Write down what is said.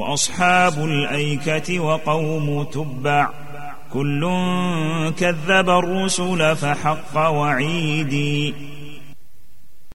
وأصحاب الأيكة وقوم تبع كل كذب الرسل فحق وعيدي